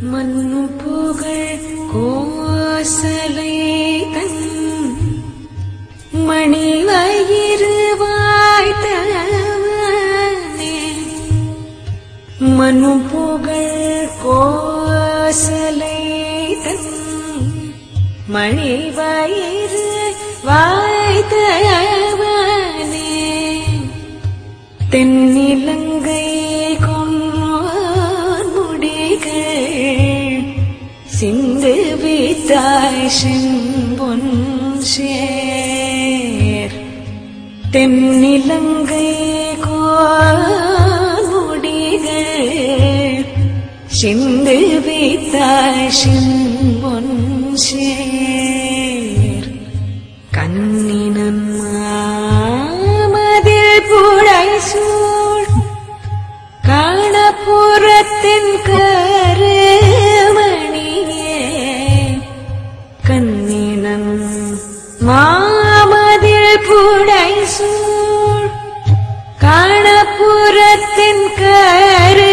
மண்ணு புகழ் கோசலை தன் மணி வயிறு வாய்த்தவனே. மனு புகழ் கோசலை தன் மணி வயிறு வாய்த்தவனே. தென்னிலங்கை சிந்து வித்தாய் செம்பொன் சேர் தென்னிலங்கை கோடிகள் சிந்து வித்தாய் கண்ணினம் மாமதில் புடை சூழ் காணப்புறத்தின் கரு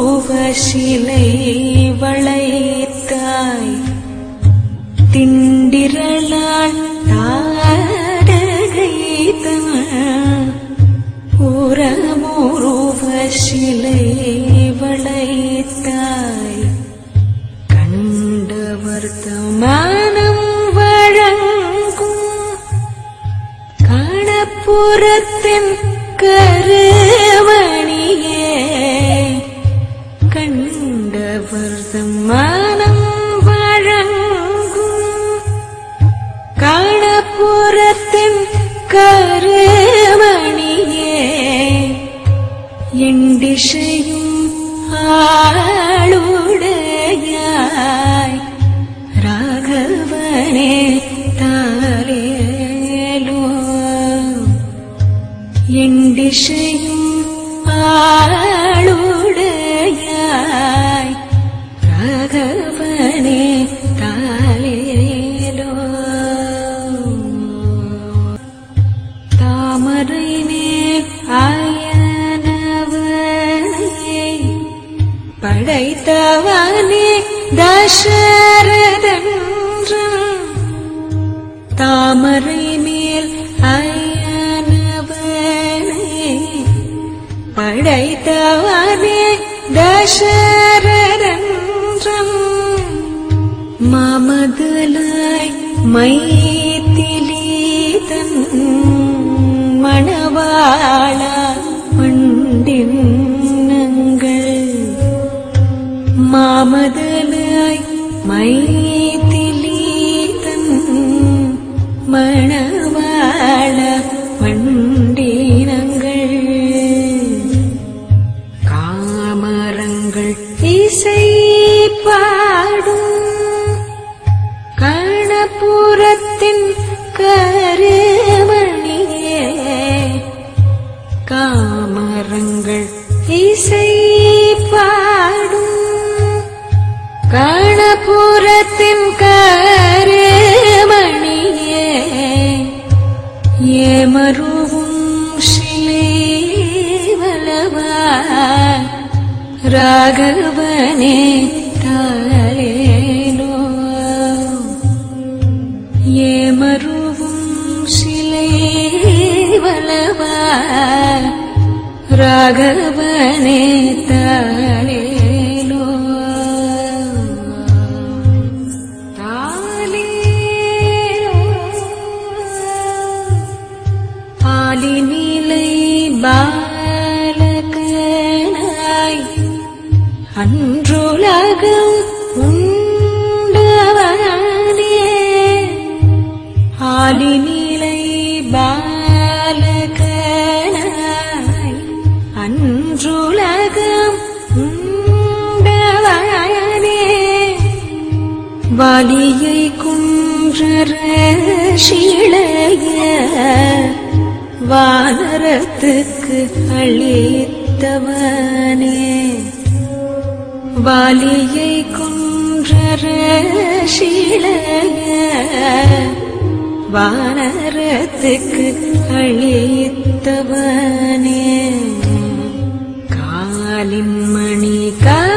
புறமுருவ வளைத்தாய். திண்டிரளால் தாடகை தன். வளைத்தாய். கண்டவர் தமானம் வழங்கும். காணப்புறத்தின் கருவணியே கண்டவர் ராகவனே தாலேலோ தாமரை மேல் ஆயனவனே படைத்தவனே தசரதன்றன் தாமரை மேல் அயனவனே படைத்தவனே தசரதன்றன் மாமதுலாய் மைத்திலீதன் மணவாள பண்டின்னங்கள் மாமதலாய் மைத்திலீதன் மண राघवने काले नो ये मरु वलवा राघवने அன்றுலகம் உண்டவனே ஆலினிலை பாலகனாய் அன்றுலகம் உண்டவனே வலியை குன்றர சீளைய வானரத்துக்கு அளித்தவனே. வாலியை குன்றர வானரத்துக்கு அழித்தவனே. காலின் மணி கா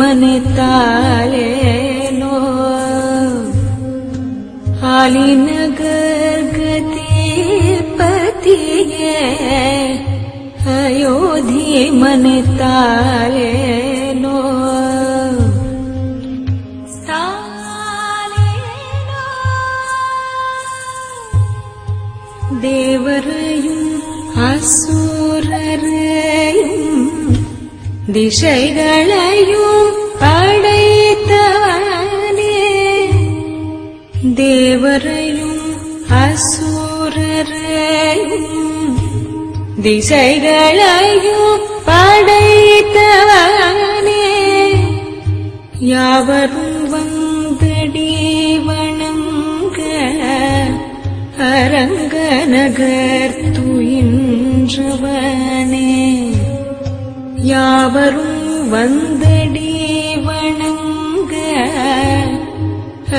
मनतालो हालिनगर्गते पति अयोधि अयोधी मनतालो देवरयु असुररयु திசைகளையும் படைத்தவனே. தேவரையும் அசுரரையும் திசைகளையும் படைத்தவனே. யாவரும் வந்தடி வணங்க அரங்க நகர் துயின்றவனே. யாவரும் வந்தடி வணங்க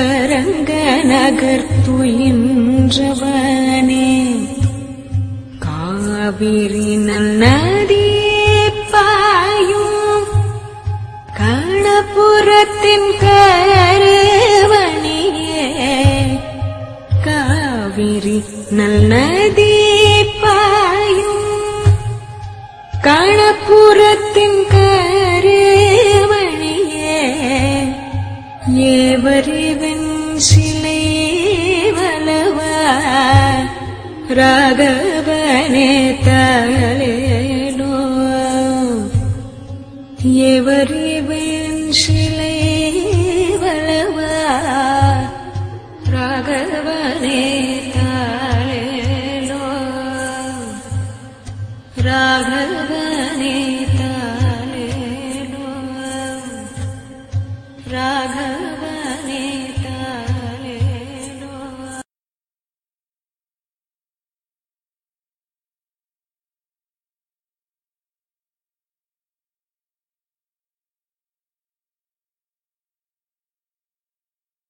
அரங்க நகர்த்துயின்றவனே காவிரி நன்னதியே பாயும் கணபுரத்தின் கருவணியே. காவிரி நல்நதி